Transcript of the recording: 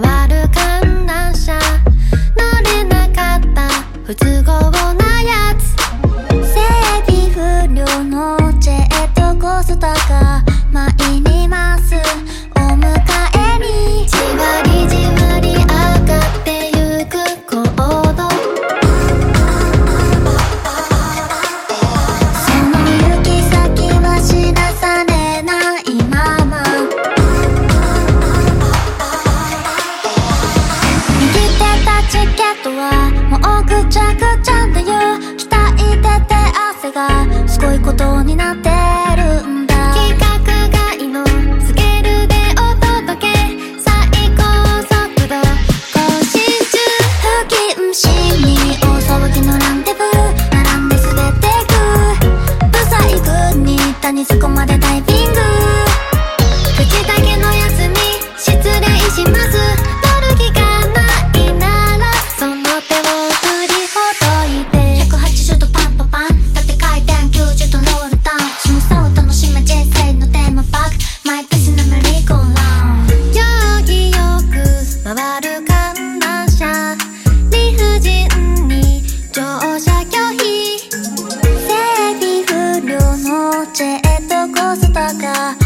回る観覧車。乗れなかった不都合。せたか